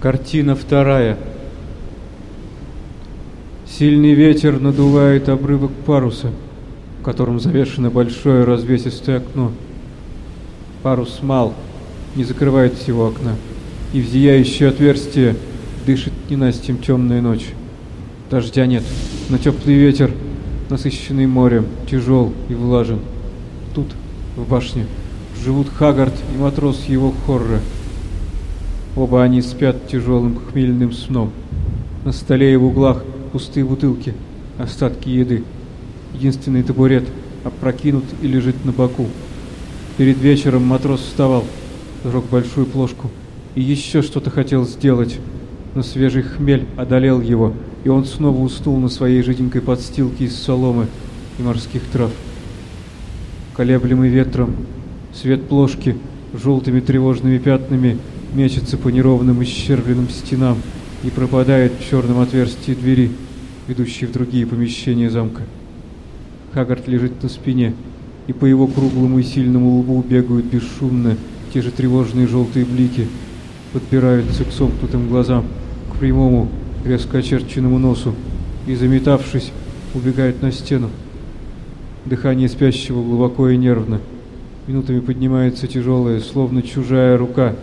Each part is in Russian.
Картина вторая. Сильный ветер надувает обрывок паруса, в котором завешено большое развесистое окно. Парус мал, не закрывает всего окна, и в зияющее отверстие дышит ненастьем темная ночь. Дождя нет, но теплый ветер, насыщенный морем, тяжел и влажен. Тут, в башне, живут Хагард и матрос его Хорра. Оба они спят тяжелым хмельным сном. На столе и в углах пустые бутылки, остатки еды. Единственный табурет опрокинут и лежит на боку. Перед вечером матрос вставал, сжег большую плошку и еще что-то хотел сделать, но свежий хмель одолел его, и он снова уснул на своей жиденькой подстилке из соломы и морских трав. Колеблемый ветром, свет плошки желтыми тревожными пятнами мечется по неровным исчербленным стенам и пропадает в черном отверстии двери, ведущей в другие помещения замка. Хагард лежит на спине, и по его круглому и сильному лбу бегают бесшумно те же тревожные желтые блики, подбираются к сомкнутым глазам, к прямому, резко очерченному носу, и, заметавшись, убегают на стену. Дыхание спящего глубоко и нервно. Минутами поднимается тяжелая, словно чужая рука,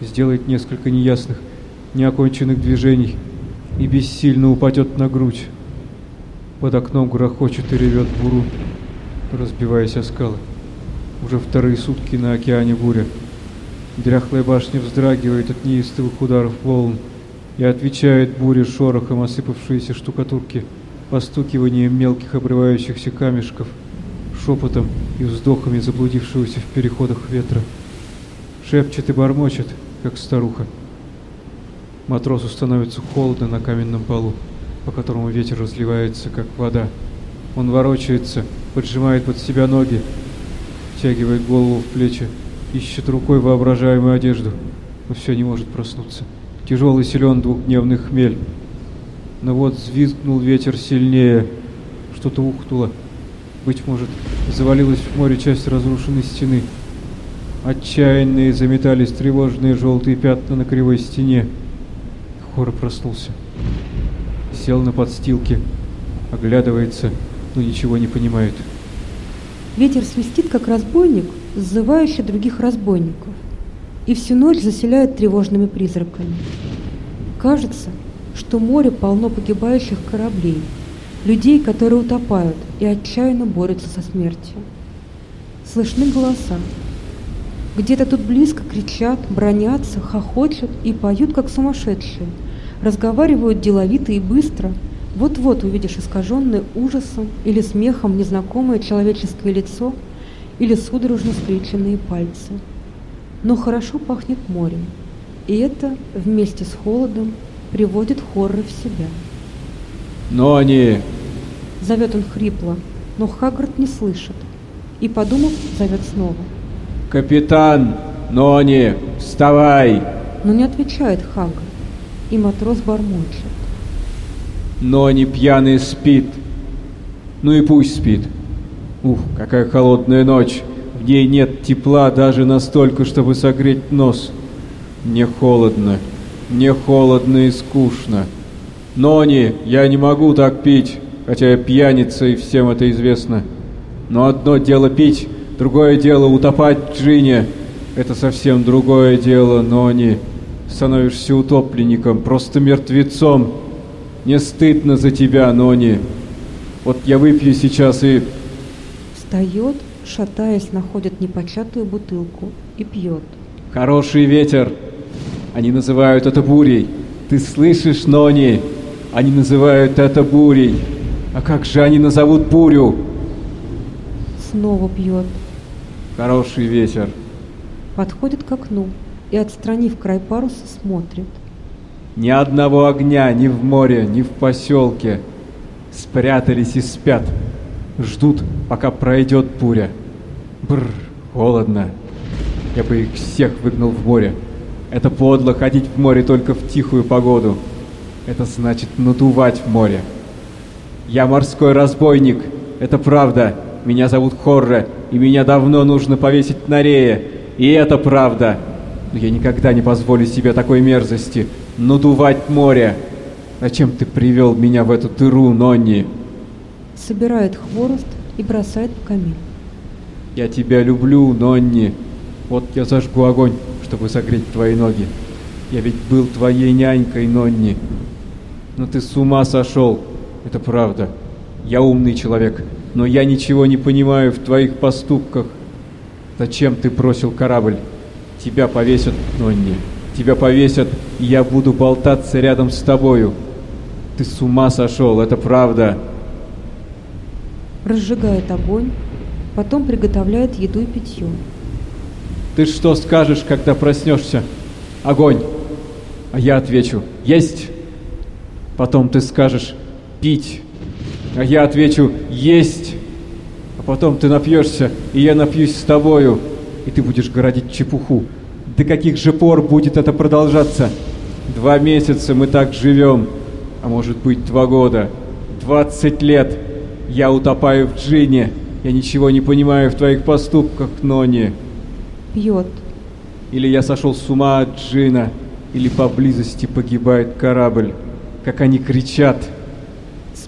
сделает несколько неясных, неоконченных движений и бессильно упадет на грудь. Под окном грохочет и ревет буру, разбиваясь о скалы. Уже вторые сутки на океане буря. Дряхлая башня вздрагивает от неистовых ударов волн и отвечает буре шорохом осыпавшиеся штукатурки, постукиванием мелких обрывающихся камешков, шепотом и вздохами заблудившегося в переходах ветра. Шепчет и бормочет, как старуха. Матросу становится холодно на каменном полу, по которому ветер разливается, как вода. Он ворочается, поджимает под себя ноги, втягивает голову в плечи, ищет рукой воображаемую одежду, но все не может проснуться. Тяжелый силен двухдневный хмель. Но вот взвизгнул ветер сильнее, что-то ухнуло. Быть может, завалилась в море часть разрушенной стены. Отчаянные заметались тревожные желтые пятна на кривой стене. Хора проснулся. Сел на подстилке, оглядывается, но ничего не понимает. Ветер свистит, как разбойник, сзывающий других разбойников, и всю ночь заселяет тревожными призраками. Кажется, что море полно погибающих кораблей, людей, которые утопают и отчаянно борются со смертью. Слышны голоса. Где-то тут близко кричат, бронятся, хохочут и поют, как сумасшедшие – разговаривают деловито и быстро, вот-вот увидишь искаженное ужасом или смехом незнакомое человеческое лицо или судорожно скрюченные пальцы. Но хорошо пахнет морем, и это вместе с холодом приводит Хорры в себя. «Но они...» Зовет он хрипло, но Хаггард не слышит. И, подумав, зовет снова. «Капитан! Нони! Вставай!» Но не отвечает Хаггард и матрос бормочет. Но не пьяный спит. Ну и пусть спит. Ух, какая холодная ночь. В ней нет тепла даже настолько, чтобы согреть нос. Мне холодно. Мне холодно и скучно. Нони, я не могу так пить, хотя я пьяница и всем это известно. Но одно дело пить, другое дело утопать в джине. Это совсем другое дело, Нони становишься утопленником, просто мертвецом. Не стыдно за тебя, Нони. Вот я выпью сейчас и... Встает, шатаясь, находит непочатую бутылку и пьет. Хороший ветер. Они называют это бурей. Ты слышишь, Нони? Они называют это бурей. А как же они назовут бурю? Снова пьет. Хороший ветер. Подходит к окну и, отстранив край паруса, смотрит. Ни одного огня ни в море, ни в поселке. Спрятались и спят. Ждут, пока пройдет буря. Бррр, холодно. Я бы их всех выгнал в море. Это подло ходить в море только в тихую погоду. Это значит надувать в море. Я морской разбойник. Это правда. Меня зовут Хорре, и меня давно нужно повесить на рее. И это правда но я никогда не позволю себе такой мерзости. надувать море. Зачем ты привел меня в эту дыру, Нонни? Собирает хворост и бросает в камин. Я тебя люблю, Нонни. Вот я зажгу огонь, чтобы согреть твои ноги. Я ведь был твоей нянькой, Нонни. Но ты с ума сошел. Это правда. Я умный человек, но я ничего не понимаю в твоих поступках. Зачем ты бросил корабль? Тебя повесят, Нонни. Тебя повесят, и я буду болтаться рядом с тобою. Ты с ума сошел, это правда. Разжигает огонь, потом приготовляет еду и питье. Ты что скажешь, когда проснешься? Огонь. А я отвечу, есть. Потом ты скажешь, пить. А я отвечу, есть. А потом ты напьешься, и я напьюсь с тобою. И ты будешь городить чепуху. До каких же пор будет это продолжаться? Два месяца мы так живем. А может быть, два года. Двадцать лет. Я утопаю в джине. Я ничего не понимаю в твоих поступках, Нони. Пьет. Или я сошел с ума от джина, или поблизости погибает корабль. Как они кричат.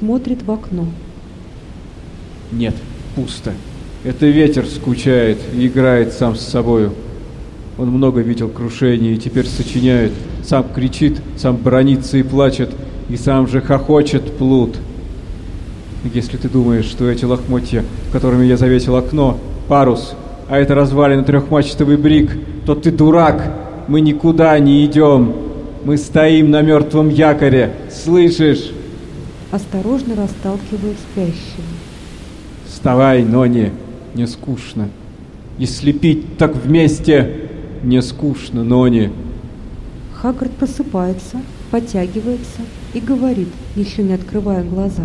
Смотрит в окно. Нет, пусто. Это ветер скучает и играет сам с собою. Он много видел крушений и теперь сочиняет. Сам кричит, сам бронится и плачет, и сам же хохочет плут. Если ты думаешь, что эти лохмотья, которыми я завесил окно, парус, а это развалин трехмачтовый брик, то ты дурак. Мы никуда не идем. Мы стоим на мертвом якоре. Слышишь? Осторожно расталкивает спящего. Вставай, Нони, не скучно. Если пить, так вместе. Не скучно, Нони. Хаггард просыпается, подтягивается и говорит, еще не открывая глаза.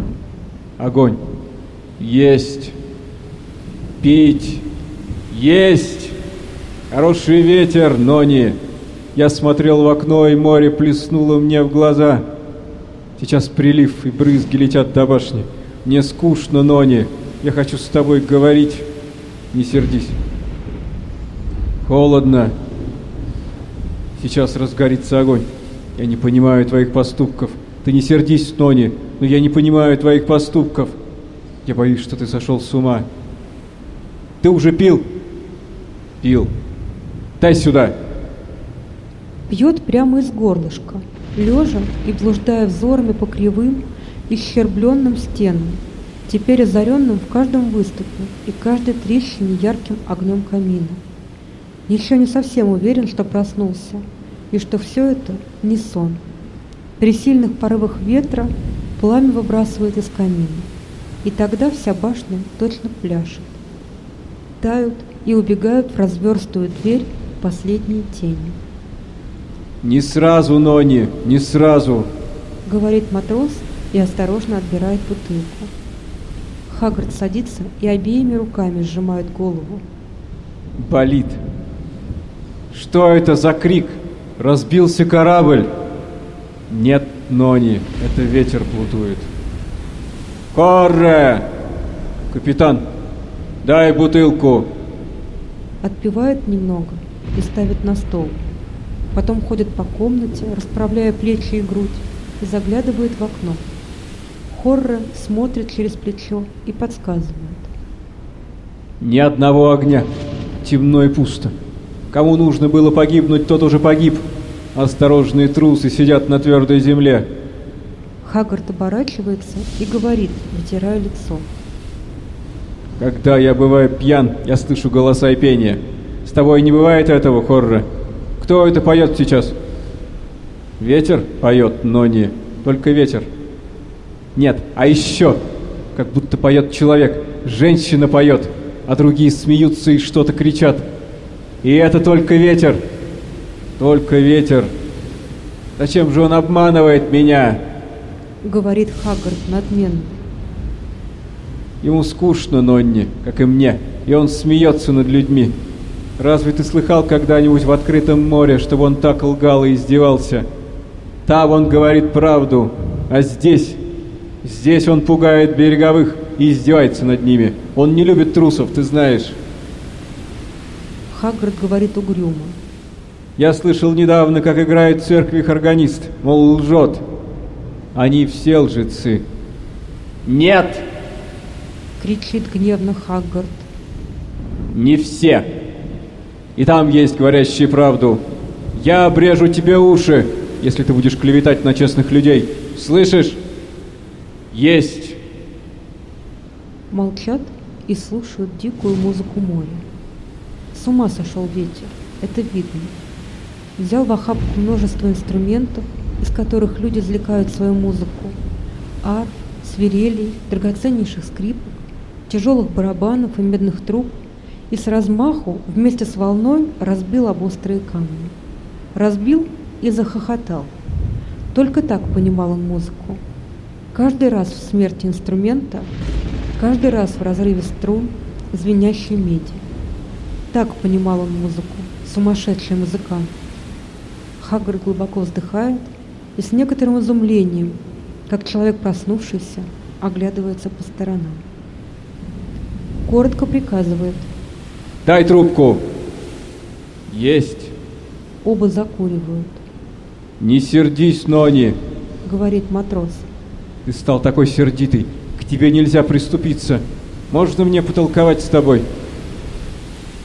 Огонь. Есть. Пить. Есть. Хороший ветер, Нони. Я смотрел в окно, и море плеснуло мне в глаза. Сейчас прилив и брызги летят до башни. Мне скучно, Нони. Я хочу с тобой говорить. Не сердись. Холодно. Сейчас разгорится огонь. Я не понимаю твоих поступков. Ты не сердись, Нони, но я не понимаю твоих поступков. Я боюсь, что ты сошел с ума. Ты уже пил? Пил. Дай сюда. Пьет прямо из горлышка, лежа и блуждая взорами по кривым, исчербленным стенам, теперь озаренным в каждом выступе и каждой трещине ярким огнем камина. Еще не совсем уверен, что проснулся, и что все это не сон. При сильных порывах ветра пламя выбрасывает из камина, и тогда вся башня точно пляшет. Тают и убегают в разверстую дверь последние тени. Не сразу, Нони, не сразу. Говорит матрос и осторожно отбирает бутылку. Хаггард садится и обеими руками сжимает голову. Болит. Что это за крик? Разбился корабль. Нет, Нони, это ветер плутует. Корре! Капитан, дай бутылку. Отпивает немного и ставит на стол. Потом ходит по комнате, расправляя плечи и грудь, и заглядывает в окно. Хорре смотрит через плечо и подсказывает. Ни одного огня. Темно и пусто. Кому нужно было погибнуть, тот уже погиб. Осторожные трусы сидят на твердой земле. Хаггард оборачивается и говорит, вытирая лицо. Когда я бываю пьян, я слышу голоса и пение. С тобой не бывает этого, Хорра. Кто это поет сейчас? Ветер поет, но не только ветер. Нет, а еще, как будто поет человек, женщина поет, а другие смеются и что-то кричат. И это только ветер, только ветер. Зачем же он обманывает меня? Говорит Хаггард надменно. Ему скучно, Нонни, как и мне, и он смеется над людьми. Разве ты слыхал когда-нибудь в открытом море, чтобы он так лгал и издевался? Там он говорит правду, а здесь... Здесь он пугает береговых и издевается над ними. Он не любит трусов, ты знаешь. Хаггард говорит угрюмо. Я слышал недавно, как играет в церкви органист, мол, лжет. Они все лжецы. Нет! Кричит гневно Хаггард. Не все. И там есть говорящие правду. Я обрежу тебе уши, если ты будешь клеветать на честных людей. Слышишь? Есть. Молчат и слушают дикую музыку моря. С ума сошел ветер, это видно. Взял в охапку множество инструментов, из которых люди извлекают свою музыку. Арф, свирелей, драгоценнейших скрипок, тяжелых барабанов и медных труб, и с размаху вместе с волной разбил об острые камни. Разбил и захохотал. Только так понимал он музыку. Каждый раз в смерти инструмента, каждый раз в разрыве струн, звенящей меди. Так понимал он музыку, сумасшедший музыкант. Хаггард глубоко вздыхает и с некоторым изумлением, как человек проснувшийся, оглядывается по сторонам. Коротко приказывает. Дай трубку. Есть. Оба закуривают. Не сердись, Нони, говорит матрос. Ты стал такой сердитый. К тебе нельзя приступиться. Можно мне потолковать с тобой?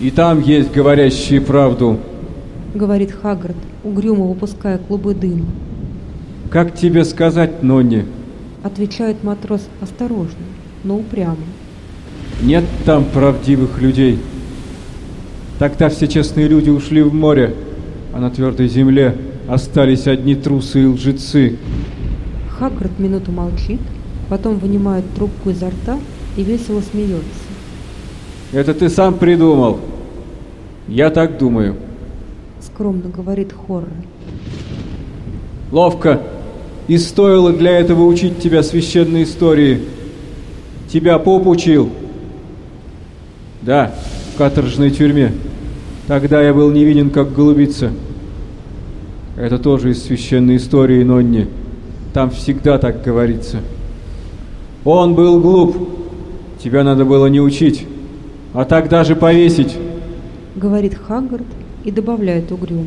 И там есть говорящие правду, говорит Хаггард, угрюмо выпуская клубы дыма. Как тебе сказать, Нонни? Отвечает матрос осторожно, но упрямо. Нет там правдивых людей. Тогда все честные люди ушли в море, а на твердой земле остались одни трусы и лжецы. Хаггард минуту молчит, потом вынимает трубку изо рта и весело смеется. Это ты сам придумал. Я так думаю. Скромно говорит Хоррор. Ловко. И стоило для этого учить тебя священной истории. Тебя поп учил. Да, в каторжной тюрьме. Тогда я был невинен, как голубица. Это тоже из священной истории Нонни. Там всегда так говорится. Он был глуп. Тебя надо было не учить, а так даже повесить. Говорит Хаггард и добавляет угрюмо.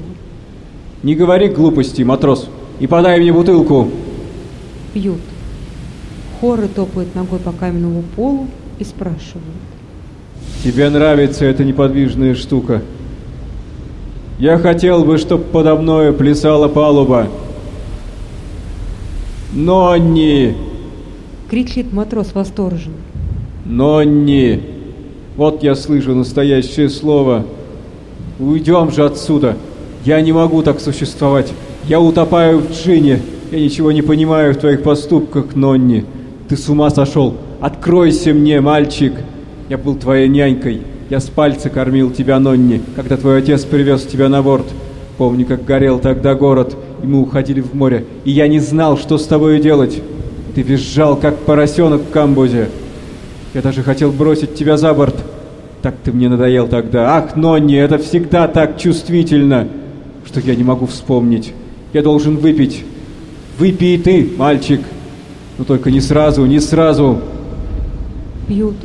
Не говори глупости, матрос, и подай мне бутылку. Пьют. Хоры топают ногой по каменному полу и спрашивают. Тебе нравится эта неподвижная штука? Я хотел бы, чтоб подо мною плясала палуба. Нонни! Кричит матрос восторженно. Нонни! Вот я слышу настоящее слово. Уйдем же отсюда. Я не могу так существовать. Я утопаю в джине. Я ничего не понимаю в твоих поступках, Нонни. Ты с ума сошел. Откройся мне, мальчик. Я был твоей нянькой. Я с пальца кормил тебя, Нонни, когда твой отец привез тебя на борт. Помню, как горел тогда город, и мы уходили в море, и я не знал, что с тобой делать. Ты визжал, как поросенок в камбузе. Я даже хотел бросить тебя за борт. Так ты мне надоел тогда. Ах, Нонни, это всегда так чувствительно, что я не могу вспомнить. Я должен выпить. Выпей ты, мальчик. Но только не сразу, не сразу. Пьют.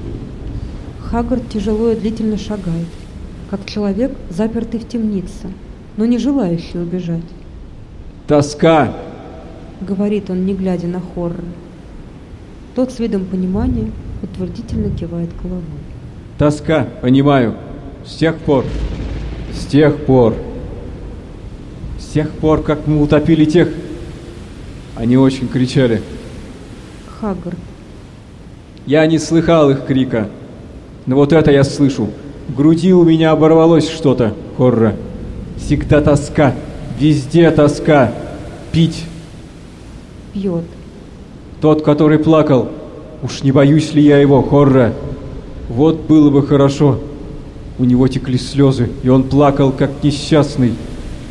Хаггард тяжело и длительно шагает, как человек, запертый в темнице, но не желающий убежать. «Тоска!» — говорит он, не глядя на Хоррора. Тот с видом понимания утвердительно кивает головой. «Тоска, понимаю. С тех пор, с тех пор, с тех пор, как мы утопили тех...» Они очень кричали. Хаггард. Я не слыхал их крика. Но вот это я слышу. В груди у меня оборвалось что-то, Хорра. Всегда тоска. Везде тоска. Пить. Пьет. Тот, который плакал. Уж не боюсь ли я его, Хорра? Вот было бы хорошо. У него текли слезы, и он плакал, как несчастный.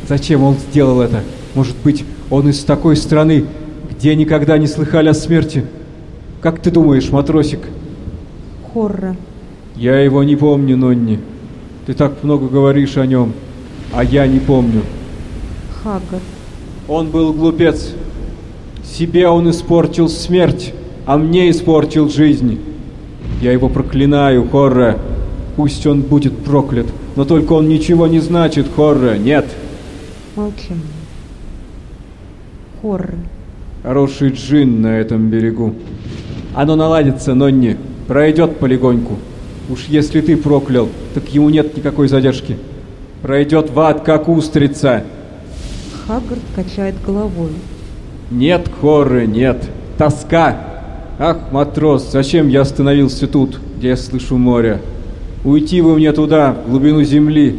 Зачем он сделал это? Может быть, он из такой страны, где никогда не слыхали о смерти? Как ты думаешь, матросик? Хорра. Я его не помню, Нонни. Ты так много говоришь о нем, а я не помню. Хаггар. Он был глупец. Себе он испортил смерть, а мне испортил жизнь. Я его проклинаю, Хорра. Пусть он будет проклят, но только он ничего не значит, Хорра. Нет, Молчание. Хоррор. Хороший джин на этом берегу. Оно наладится, Нонни, пройдет полегоньку. Уж если ты проклял, так ему нет никакой задержки. Пройдет в ад, как устрица. Хаггард качает головой. Нет, хорры, нет. Тоска. Ах, матрос, зачем я остановился тут, где я слышу море? Уйти бы мне туда, в глубину земли,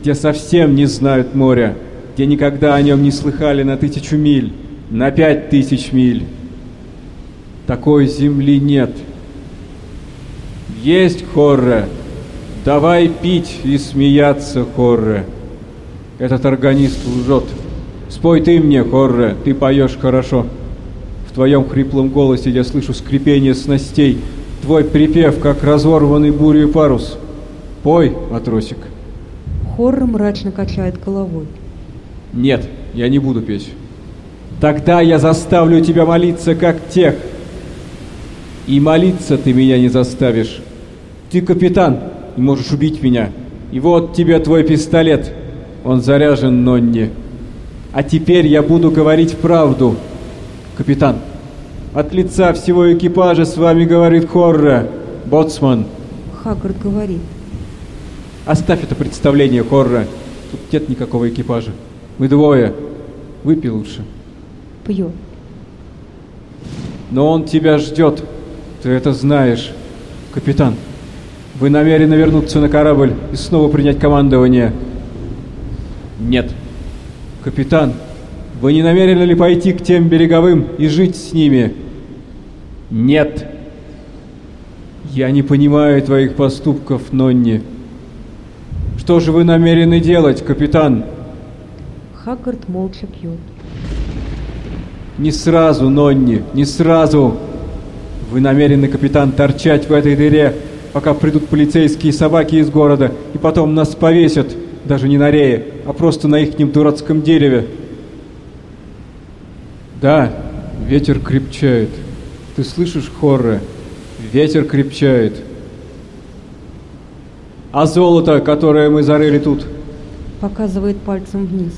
где совсем не знают моря, где никогда о нем не слыхали на тысячу миль, на пять тысяч миль. Такой земли нет. Есть хорры. Давай пить и смеяться, хорры. Этот органист лжет. Спой ты мне, хорры, ты поешь хорошо. В твоем хриплом голосе я слышу скрипение снастей, твой припев, как разорванный бурей парус. Пой, матросик. Хоррор мрачно качает головой. Нет, я не буду петь. Тогда я заставлю тебя молиться, как тех. И молиться ты меня не заставишь. Ты капитан и можешь убить меня. И вот тебе твой пистолет. Он заряжен, Нонни. А теперь я буду говорить правду. Капитан, от лица всего экипажа с вами говорит Хорра, боцман. Хаггард говорит. Оставь это представление, Хорра. Тут нет никакого экипажа. Мы двое. Выпей лучше. Пьет. Но он тебя ждет. Ты это знаешь. Капитан, вы намерены вернуться на корабль и снова принять командование? Нет. Капитан, вы не намерены ли пойти к тем береговым и жить с ними? Нет. Я не понимаю твоих поступков, Нонни. Что же вы намерены делать, капитан? Хаггард молча пьет. Не сразу, Нонни, не сразу. Вы намерены, капитан, торчать в этой дыре, пока придут полицейские собаки из города, и потом нас повесят, даже не на рее, а просто на ихнем дурацком дереве. Да, ветер крепчает. Ты слышишь, Хорре? Ветер крепчает. А золото, которое мы зарыли тут? Показывает пальцем вниз.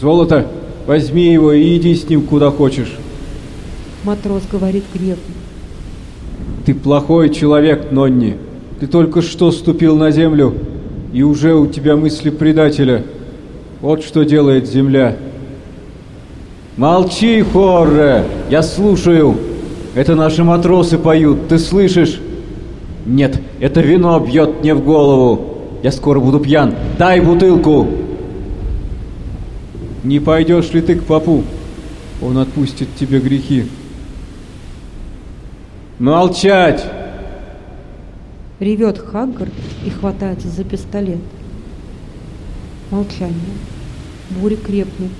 Золото, возьми его и иди с ним куда хочешь. Матрос говорит гневно. Ты плохой человек, Нонни. Ты только что ступил на землю, и уже у тебя мысли предателя. Вот что делает земля. Молчи, Хорре, я слушаю. Это наши матросы поют, ты слышишь? Нет, это вино бьет мне в голову. Я скоро буду пьян. Дай бутылку. Не пойдешь ли ты к папу? Он отпустит тебе грехи. Молчать! Ревет Хаггард и хватается за пистолет. Молчание. Буря крепнет.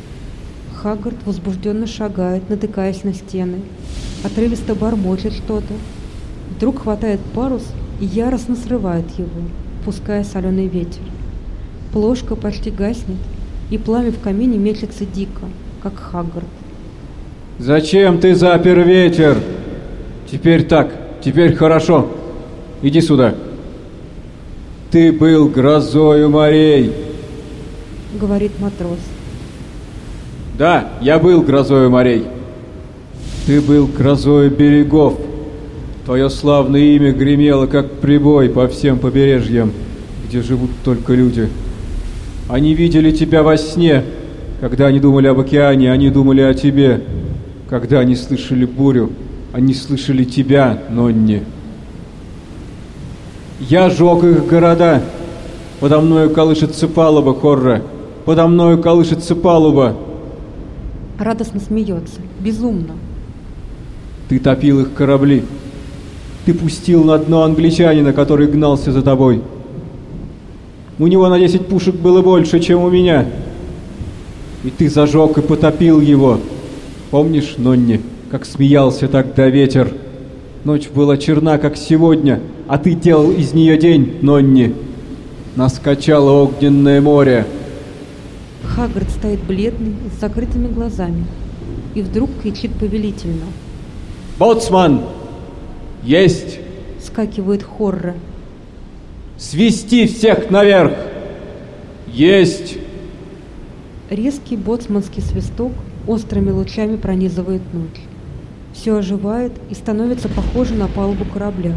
Хаггард возбужденно шагает, натыкаясь на стены. Отрывисто бормочет что-то. Вдруг хватает парус и яростно срывает его, пуская соленый ветер. Плошка почти гаснет, и пламя в камине мечется дико, как Хаггард. Зачем ты запер ветер? Теперь так, теперь хорошо. Иди сюда. Ты был грозою морей. Говорит матрос. Да, я был грозою морей. Ты был грозою берегов. Твое славное имя гремело, как прибой по всем побережьям, где живут только люди. Они видели тебя во сне. Когда они думали об океане, они думали о тебе. Когда они слышали бурю, они слышали тебя, Нонни. Я жег их города. Подо мною колышется палуба, Хорра. Подо мною колышется палуба. Радостно смеется, безумно. Ты топил их корабли. Ты пустил на дно англичанина, который гнался за тобой. У него на десять пушек было больше, чем у меня. И ты зажег и потопил его. Помнишь, Нонни, как смеялся тогда ветер? Ночь была черна, как сегодня, а ты делал из нее день, Нонни. Нас качало огненное море. Хаггард стоит бледный, с закрытыми глазами, и вдруг кричит повелительно. «Боцман! Есть! Скакивает Хорра. Свести всех наверх! Есть!» Резкий боцманский свисток острыми лучами пронизывает ночь. Все оживает и становится похоже на палубу корабля.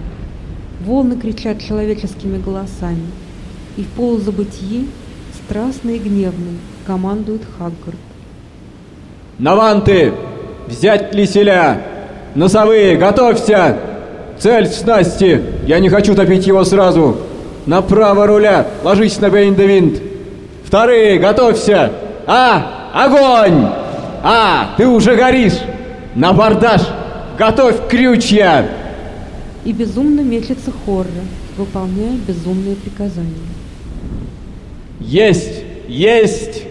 Волны кричат человеческими голосами, и в полузабытии, страстный и гневный, командует Хаггард. «Наванты! Взять лиселя! Носовые, готовься! Цель в снасти! Я не хочу топить его сразу! Направо руля! Ложись на бейндевинт! Вторые, готовься! А! Огонь! А! Ты уже горишь! На бордаж! Готовь крючья!» И безумно мечется Хорра, выполняя безумные приказания. «Есть! Есть!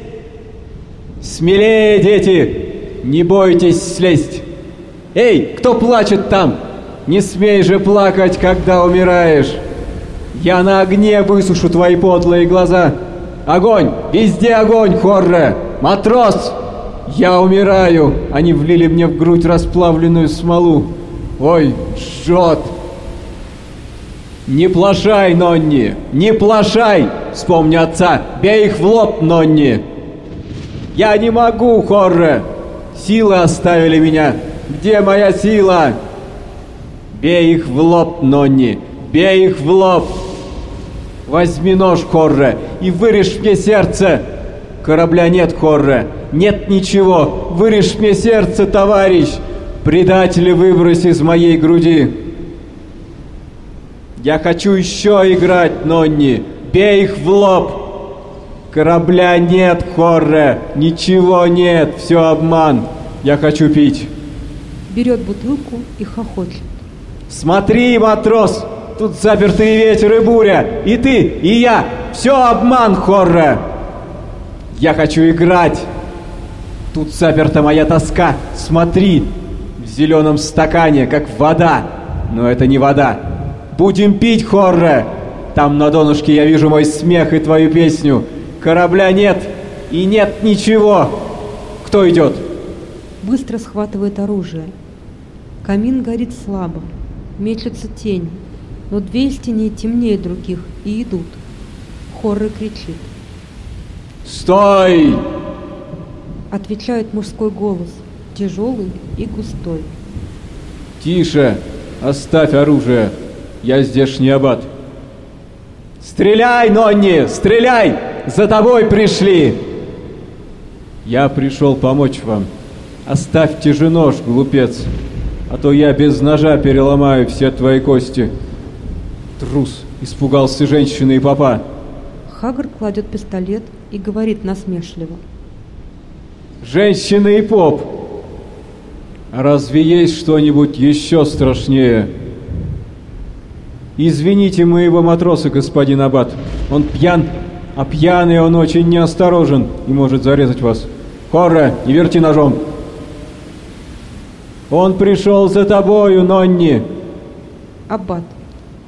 Смелее, дети! Не бойтесь слезть! Эй, кто плачет там? Не смей же плакать, когда умираешь! Я на огне высушу твои подлые глаза! Огонь! Везде огонь, Хорре! Матрос! Я умираю! Они влили мне в грудь расплавленную смолу! Ой, жжет! «Не плашай, Нонни! Не плашай! Вспомни отца! Бей их в лоб, Нонни!» «Я не могу, Хорре! Силы оставили меня! Где моя сила?» «Бей их в лоб, Нонни! Бей их в лоб!» «Возьми нож, Хорре, и вырежь мне сердце!» «Корабля нет, Хорре! Нет ничего! Вырежь мне сердце, товарищ! Предатели выбрось из моей груди!» Я хочу еще играть, Нонни! Бей их в лоб! Корабля нет, Хорре! Ничего нет! Все обман! Я хочу пить! Берет бутылку и хохочет. Смотри, матрос! Тут запертый ветер и буря! И ты, и я! Все обман, Хорре! Я хочу играть! Тут заперта моя тоска! Смотри! В зеленом стакане, как вода! Но это не вода! Будем пить, Хорре! Там на донышке я вижу мой смех и твою песню. Корабля нет и нет ничего. Кто идет? Быстро схватывает оружие. Камин горит слабо. Мечутся тени. Но две из теней темнее других и идут. Хорре кричит. «Стой!» Отвечает мужской голос, тяжелый и густой. «Тише! Оставь оружие! Я здешний аббат!» «Стреляй, Нонни! Стреляй! За тобой пришли!» «Я пришел помочь вам. Оставьте же нож, глупец, а то я без ножа переломаю все твои кости!» Трус! Испугался женщины и папа. Хаггард кладет пистолет и говорит насмешливо. Женщины и поп! Разве есть что-нибудь еще страшнее? Извините моего матроса, господин Аббат. Он пьян, а пьяный он очень неосторожен и может зарезать вас. Хорра, не верти ножом. Он пришел за тобою, Нонни. Аббат.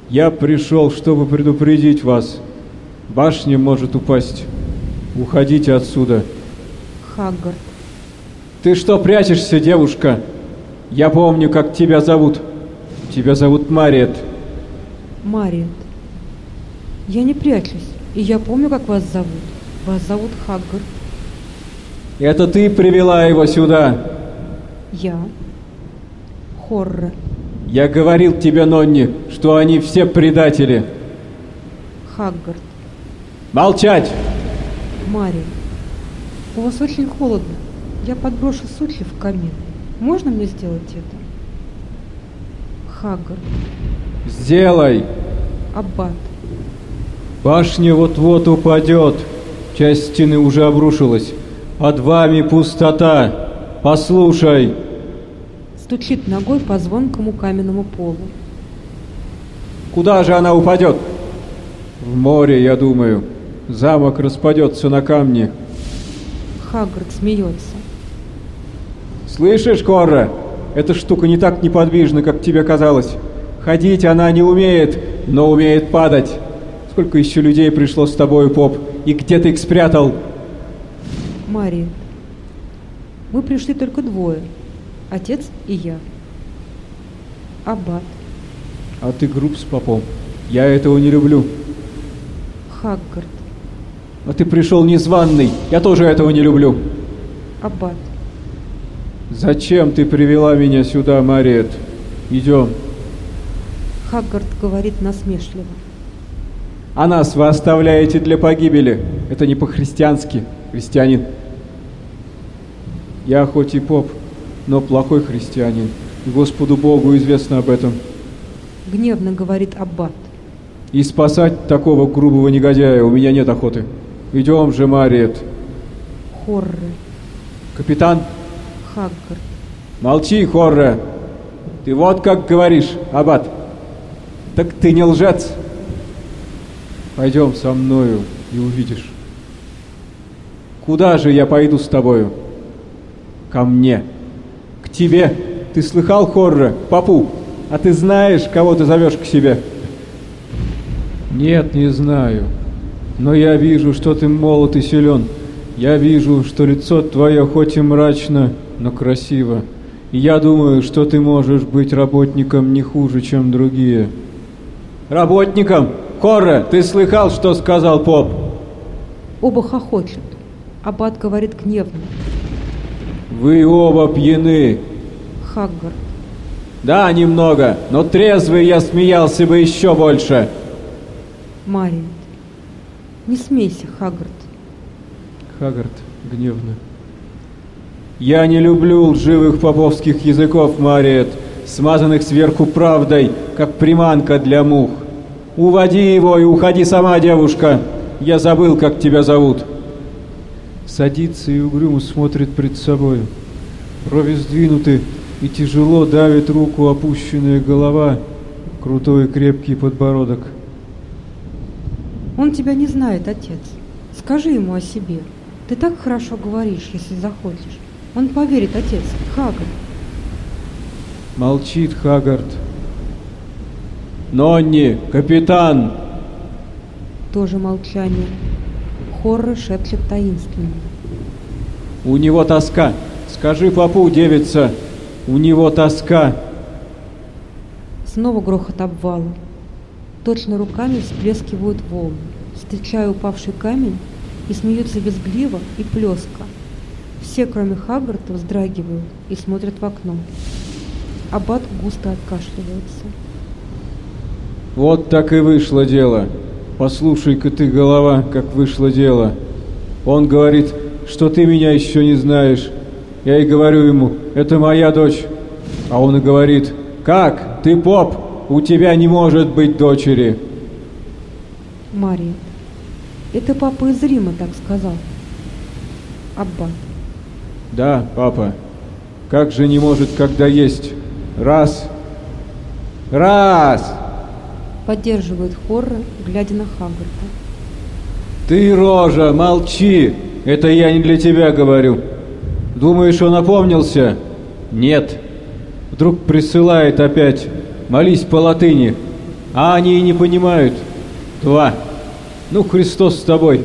Я пришел, чтобы предупредить вас. Башня может упасть. Уходите отсюда. Хаггард. Ты что прячешься, девушка? Я помню, как тебя зовут. Тебя зовут Мариет. Мариет. Я не прячусь, и я помню, как вас зовут. Вас зовут Хаггард. Это ты привела его сюда. Я. Хорра. Я говорил тебе, Нонни, что они все предатели. Хаггард. Молчать! Мария. У вас очень холодно. Я подброшу сучья в камин. Можно мне сделать это? Хаггард. Сделай! Аббат. Башня вот-вот упадет. Часть стены уже обрушилась. Под вами пустота. Послушай. Стучит ногой по звонкому каменному полу. Куда же она упадет? В море, я думаю. Замок распадется на камни. Хаггард смеется. Слышишь, Корра? Эта штука не так неподвижна, как тебе казалось. Ходить она не умеет, но умеет падать. Сколько еще людей пришло с тобой, поп? И где ты их спрятал? Мария. Мы пришли только двое. Отец и я. Аббат. А ты груб с попом. Я этого не люблю. Хаггард. А ты пришел незваный. Я тоже этого не люблю. Аббат. Зачем ты привела меня сюда, Мариет? Идем. Хаггард говорит насмешливо. А нас вы оставляете для погибели. Это не по-христиански, христианин. Я хоть и поп, но плохой христианин. И Господу Богу известно об этом. Гневно говорит Аббат. И спасать такого грубого негодяя у меня нет охоты. Идем же, Мариет. Хорры. Капитан, Хаггард. молчи, Хорре. Ты вот как говоришь, Аббат. Так ты не лжец. Пойдем со мною и увидишь. Куда же я пойду с тобою? Ко мне. К тебе. Ты слыхал, Хорре, папу? А ты знаешь, кого ты зовешь к себе? Нет, не знаю. Но я вижу, что ты молод и силен. Я вижу, что лицо твое хоть и мрачно, но красиво. И я думаю, что ты можешь быть работником не хуже, чем другие. Работником? Хорре, ты слыхал, что сказал поп? Оба хохочут. Аббат говорит гневно. Вы оба пьяны. Хаггард. Да, немного, но трезвый я смеялся бы еще больше. Мариет. Не смейся, Хаггард. Хагард гневно. Я не люблю лживых поповских языков, Мариет, смазанных сверху правдой, как приманка для мух. Уводи его и уходи сама, девушка. Я забыл, как тебя зовут. Садится и угрюмо смотрит пред собою. Брови сдвинуты, и тяжело давит руку опущенная голова, крутой крепкий подбородок. Он тебя не знает, отец. Скажи ему о себе. Ты так хорошо говоришь, если захочешь. Он поверит, отец. Хаггард. Молчит Хагард. Нонни, капитан! Тоже молчание. Хоррор шепчет таинственно. У него тоска. Скажи папу, девица, у него тоска. Снова грохот обвала. Точно руками всплескивают волны, встречая упавший камень, и смеются визгливо и плеска. Все, кроме Хаггарта, вздрагивают и смотрят в окно. Аббат густо откашливается. Вот так и вышло дело. Послушай-ка ты, голова, как вышло дело. Он говорит, что ты меня еще не знаешь. Я и говорю ему, это моя дочь. А он и говорит, как? Ты поп, у тебя не может быть дочери. Мария. Это папа из Рима так сказал. Аббат. Да, папа. Как же не может, когда есть? Раз. Раз! Поддерживает Хорра, глядя на Хаггарта. Ты, рожа, молчи! Это я не для тебя говорю. Думаешь, он опомнился? Нет. Вдруг присылает опять. Молись по латыни. А они и не понимают. Два. Ну, Христос с тобой.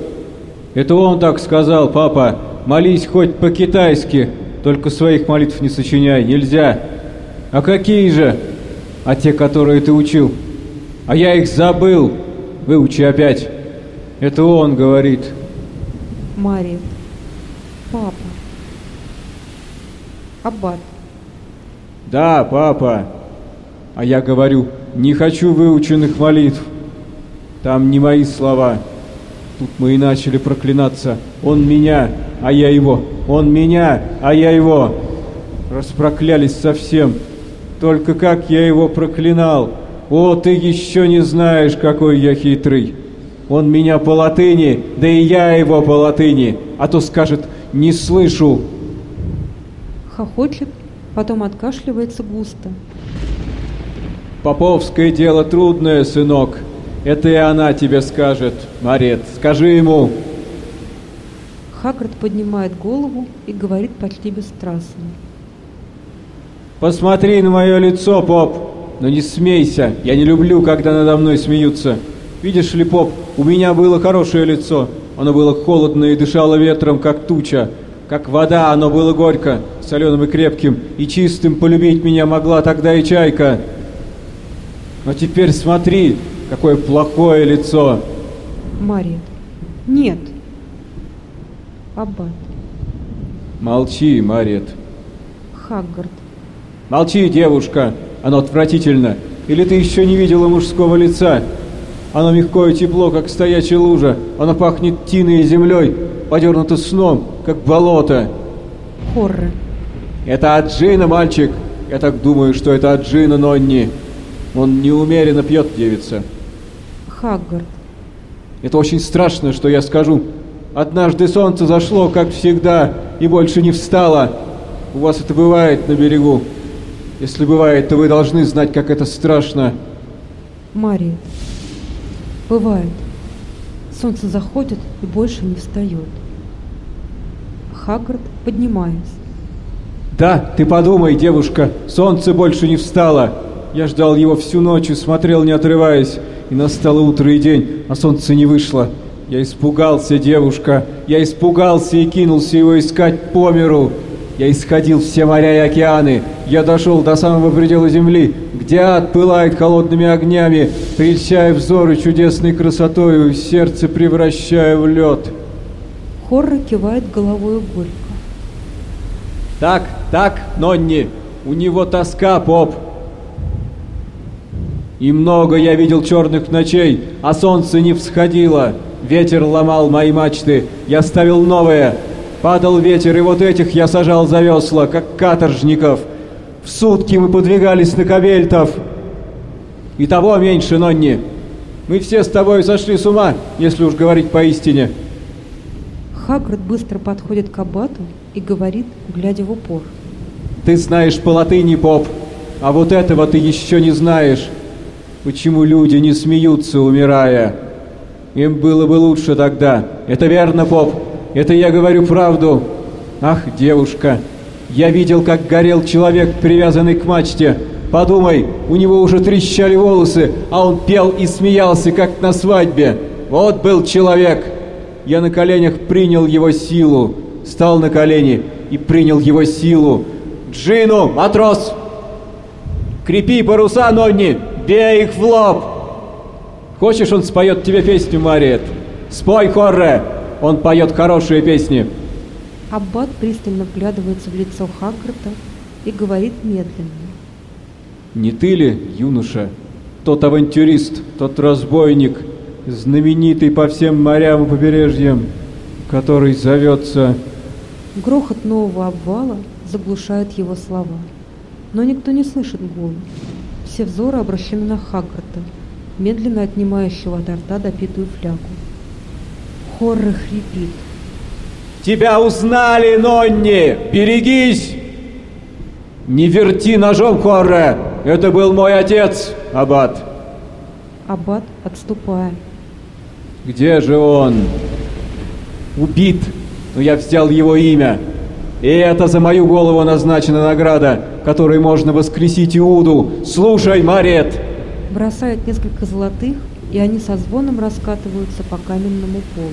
Это он так сказал, папа. Молись хоть по-китайски. Только своих молитв не сочиняй. Нельзя. А какие же? А те, которые ты учил. А я их забыл. Выучи опять. Это он говорит. Мария. Папа. Аббат. Да, папа. А я говорю, не хочу выученных молитв. Там не мои слова. Тут мы и начали проклинаться. Он меня, а я его. Он меня, а я его. Распроклялись совсем. Только как я его проклинал. О, ты еще не знаешь, какой я хитрый. Он меня по латыни, да и я его по латыни. А то скажет, не слышу. Хохочет, потом откашливается густо. Поповское дело трудное, сынок. Это и она тебе скажет, Марет. Скажи ему. Хагрид поднимает голову и говорит почти бесстрастно. Посмотри на мое лицо, Поп. Но не смейся. Я не люблю, когда надо мной смеются. Видишь ли, Поп, у меня было хорошее лицо. Оно было холодное и дышало ветром, как туча. Как вода, оно было горько, соленым и крепким, и чистым полюбить меня могла тогда и чайка. Но теперь смотри, какое плохое лицо. Мария. Нет, Аббат. Молчи, Мариет. Хаггард. Молчи, девушка. Оно отвратительно. Или ты еще не видела мужского лица? Оно мягко и тепло, как стоячая лужа. Оно пахнет тиной и землей, подернуто сном, как болото. Хорры. Это от Джина, мальчик. Я так думаю, что это от Джина Нонни. Он неумеренно пьет, девица. Хаггард. Это очень страшно, что я скажу. Однажды солнце зашло, как всегда, и больше не встало. У вас это бывает на берегу. Если бывает, то вы должны знать, как это страшно. Мария. Бывает. Солнце заходит и больше не встает. Хаггард, поднимаясь. Да, ты подумай, девушка, солнце больше не встало. Я ждал его всю ночь и смотрел, не отрываясь. И настало утро и день, а солнце не вышло. Я испугался, девушка, я испугался и кинулся его искать по миру. Я исходил все моря и океаны. Я дошел до самого предела земли, где ад пылает холодными огнями, прельщая взоры чудесной красотою, сердце превращая в лед. Хорра кивает головой горько. Так, так, Нонни, у него тоска, поп. И много я видел черных ночей, а солнце не всходило. Ветер ломал мои мачты, я ставил новые, Падал ветер, и вот этих я сажал за весла, как каторжников. В сутки мы подвигались на кабельтов. И того меньше, Нонни. Мы все с тобой сошли с ума, если уж говорить поистине. Хагрид быстро подходит к аббату и говорит, глядя в упор. Ты знаешь по латыни, поп, а вот этого ты еще не знаешь. Почему люди не смеются, умирая? Им было бы лучше тогда. Это верно, поп? Это я говорю правду. Ах, девушка, я видел, как горел человек, привязанный к мачте. Подумай, у него уже трещали волосы, а он пел и смеялся, как на свадьбе. Вот был человек. Я на коленях принял его силу, стал на колени и принял его силу. Джину, матрос! Крепи паруса, Нонни, бей их в лоб! Хочешь, он споет тебе песню, Мариет? Спой, Хорре! Он поет хорошие песни. Аббат пристально вглядывается в лицо Хаггарта и говорит медленно. Не ты ли, юноша, тот авантюрист, тот разбойник, знаменитый по всем морям и побережьям, который зовется... Грохот нового обвала заглушает его слова. Но никто не слышит гула. Все взоры обращены на Хаггарта, медленно отнимающего от рта допитую флягу. Хоррор хрипит. Тебя узнали, Нонни! Берегись! Не верти ножом, Хорре! Это был мой отец, Аббат. Аббат, отступая. Где же он? Убит, но я взял его имя. И это за мою голову назначена награда, которой можно воскресить Иуду. Слушай, Марет! Бросает несколько золотых и они со звоном раскатываются по каменному полу.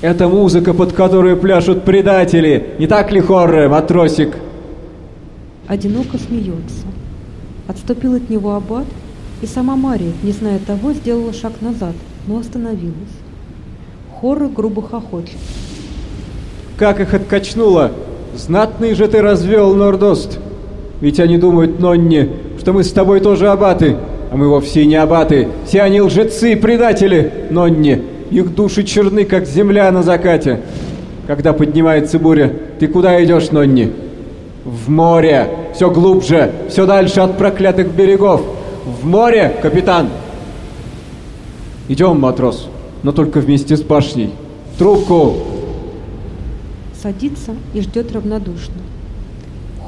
Это музыка, под которую пляшут предатели. Не так ли, Хорре, матросик? Одиноко смеется. Отступил от него аббат, и сама Мария, не зная того, сделала шаг назад, но остановилась. Хорры грубо хохочет. Как их откачнуло! Знатный же ты развел, Нордост! Ведь они думают, Нонни, что мы с тобой тоже абаты, а мы вовсе не абаты. Все они лжецы и предатели, Нонни. Их души черны, как земля на закате. Когда поднимается буря, ты куда идешь, Нонни? В море! Все глубже, все дальше от проклятых берегов. В море, капитан! Идем, матрос, но только вместе с башней. Трубку! Садится и ждет равнодушно.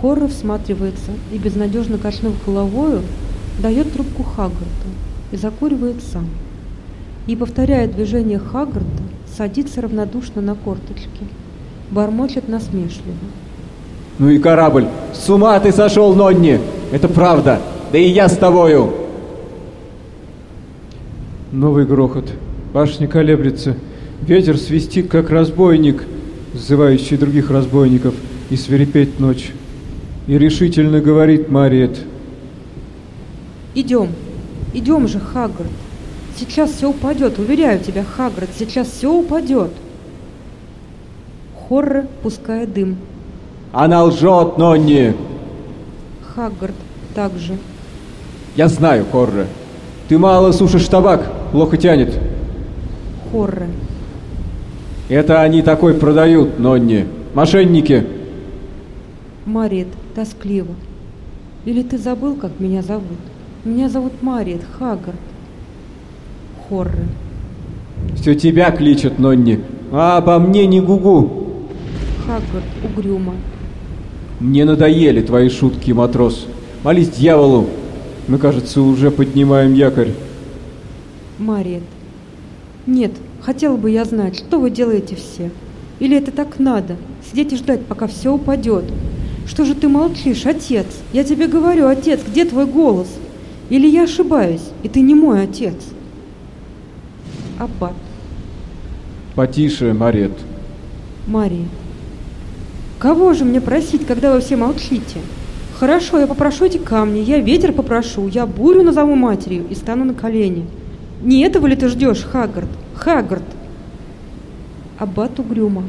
Хоррор всматривается и, безнадежно качнув головою, дает трубку Хаггарду и закуривает сам. И, повторяя движение Хаггарда, садится равнодушно на корточки. Бормочет насмешливо. Ну и корабль! С ума ты сошел, Нонни! Это правда! Да и я с тобою! Новый грохот. Башня колеблется. Ветер свистит, как разбойник, сзывающий других разбойников, и свирепеть ночь. И решительно говорит Мариет. Идем, идем же, Хаггард. Сейчас все упадет, уверяю тебя, Хаггард, сейчас все упадет. Хорре, пуская дым. Она лжет, Нонни! Хаггард также. Я знаю, Хорре. Ты мало сушишь табак, плохо тянет. Хорре. Это они такой продают, Нонни. Мошенники. Мариет, тоскливо. Или ты забыл, как меня зовут? Меня зовут Мариет Хаггард. Хорре. Все тебя кличут, Нонни. А обо мне не гугу. Хаггард угрюмо. Мне надоели твои шутки, матрос. Молись дьяволу. Мы, кажется, уже поднимаем якорь. Мариет. Нет, хотела бы я знать, что вы делаете все. Или это так надо? Сидеть и ждать, пока все упадет. Что же ты молчишь, отец? Я тебе говорю, отец, где твой голос? Или я ошибаюсь, и ты не мой отец? Аббат. Потише, Марет. Мария. Кого же мне просить, когда вы все молчите? Хорошо, я попрошу эти камни, я ветер попрошу, я бурю назову матерью и стану на колени. Не этого ли ты ждешь, Хаггард? Хаггард! Аббат угрюмо.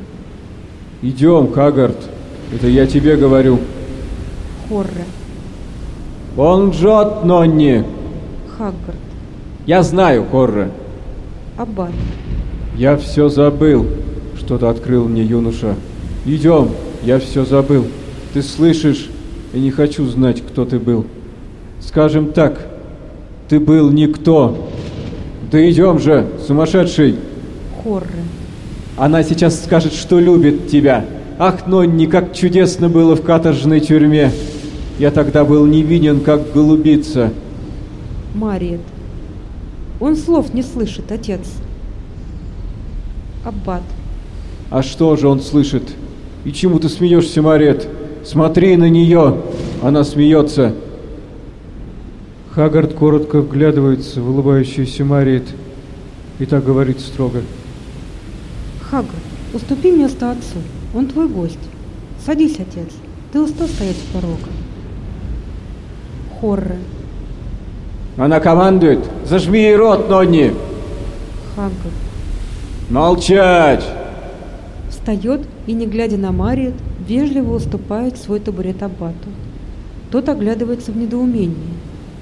Идем, Хаггард. Это я тебе говорю. Хорре. Он лжет, Нонни. Хаггард. Я знаю, Хорре. Аббат. Я все забыл. Что-то открыл мне юноша. Идем, я все забыл. Ты слышишь? Я не хочу знать, кто ты был. Скажем так, ты был никто. Да идем же, сумасшедший. Хорре. Она сейчас скажет, что любит тебя. Ах, Нонни, как чудесно было в каторжной тюрьме. Я тогда был невинен, как голубица. Мариет. Он слов не слышит, отец. Аббат. А что же он слышит? И чему ты смеешься, Марет? Смотри на нее! Она смеется. Хагард коротко вглядывается в улыбающуюся Марет и так говорит строго. Хагард, уступи место отцу. Он твой гость. Садись, отец. Ты устал стоять у порога. Хорре. Она командует. Зажми ей рот, Нонни. Хаггард. Молчать! Встает и, не глядя на Мариет, вежливо уступает свой табурет аббату. Тот оглядывается в недоумении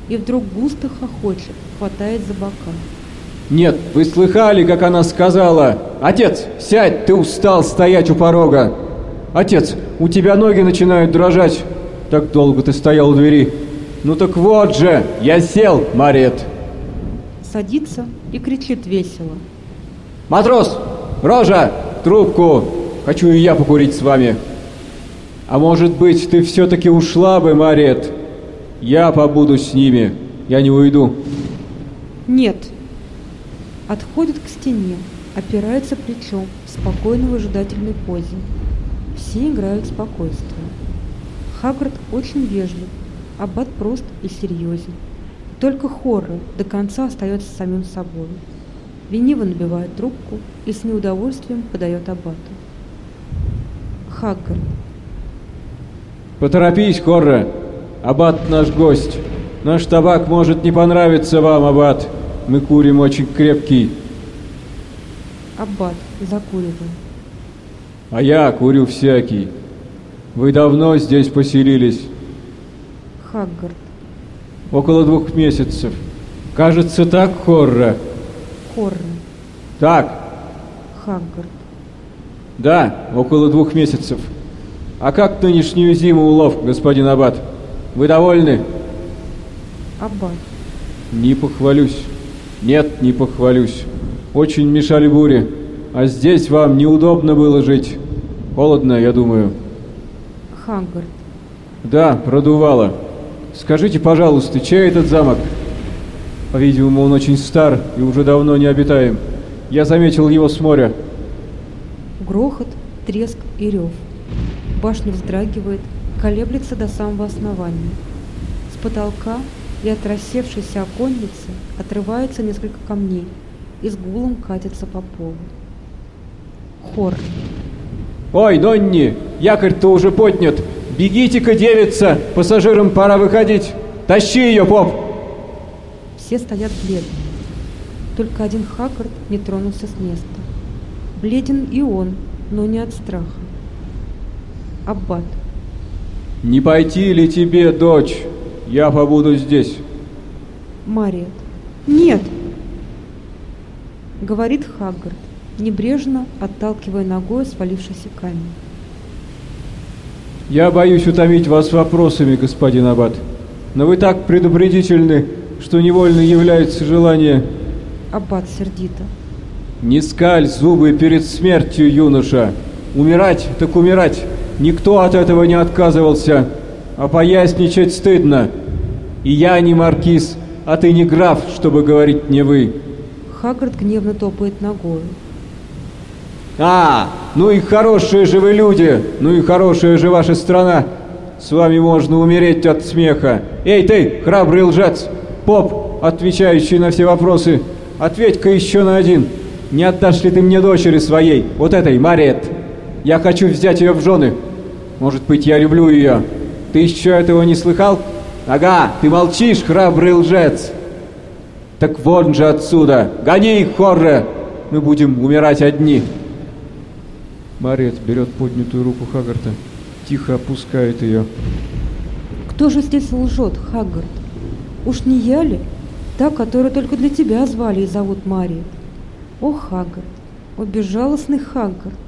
и вдруг густо хохочет, хватает за бока. Нет, вы слыхали, как она сказала? Отец, сядь, ты устал стоять у порога. Отец, у тебя ноги начинают дрожать. Так долго ты стоял у двери. Ну так вот же, я сел, Марет. Садится и кричит весело. Матрос, рожа, трубку. Хочу и я покурить с вами. А может быть, ты все-таки ушла бы, Марет? Я побуду с ними. Я не уйду. Нет. Отходит к стене, опирается плечом в спокойно выжидательной позе. Все играют спокойствие. Хаггард очень вежлив, Аббат прост и серьезен. Только Хоррор до конца остается самим собой. Лениво набивает трубку и с неудовольствием подает Аббату. Хаггард. Поторопись, Хорра. Аббат наш гость. Наш табак может не понравиться вам, Аббат. Мы курим очень крепкий. Аббат, закуривая. А я курю всякий. Вы давно здесь поселились? Хаггард. Около двух месяцев. Кажется, так, Хорра? Хоррор. Так, Хаггард. да, около двух месяцев. А как нынешнюю зиму улов, господин Аббат? Вы довольны? Аббат. Не похвалюсь. Нет, не похвалюсь. Очень мешали бури. А здесь вам неудобно было жить. Холодно, я думаю. Хаггард. Да, продувало. Скажите, пожалуйста, чей этот замок? По-видимому, он очень стар и уже давно не обитаем. Я заметил его с моря. Грохот, треск и рев. Башня вздрагивает, колеблется до самого основания. С потолка и от рассевшейся оконницы отрывается несколько камней и с гулом катится по полу. Хор. Ой, Нонни, якорь-то уже поднят. Бегите-ка, девица, пассажирам пора выходить. Тащи ее, поп! Все стоят бледные. Только один Хаккард не тронулся с места. Бледен и он, но не от страха. Аббат. Не пойти ли тебе, дочь? Я побуду здесь. Мариет. Нет! Говорит Хаггард, небрежно отталкивая ногой свалившийся камень. Я боюсь утомить вас вопросами, господин Аббат. Но вы так предупредительны, что невольно является желание... Аббат сердито. Не скаль зубы перед смертью, юноша. Умирать так умирать. Никто от этого не отказывался. А поясничать стыдно. И я не маркиз, а ты не граф, чтобы говорить не вы. Хаггард гневно топает ногой. А, ну и хорошие же вы люди, ну и хорошая же ваша страна. С вами можно умереть от смеха. Эй ты, храбрый лжец, поп, отвечающий на все вопросы, ответь-ка еще на один. Не отдашь ли ты мне дочери своей, вот этой, Мариет? Я хочу взять ее в жены. Может быть, я люблю ее. Ты еще этого не слыхал? Ага, ты молчишь, храбрый лжец. Так вон же отсюда, гони их, Хорре, мы будем умирать одни. Мариет берет поднятую руку Хагарта, тихо опускает ее. Кто же здесь лжет, Хаггард? Уж не я ли? Та, которую только для тебя звали и зовут Мариет. О, Хаггард, о, безжалостный Хаггард!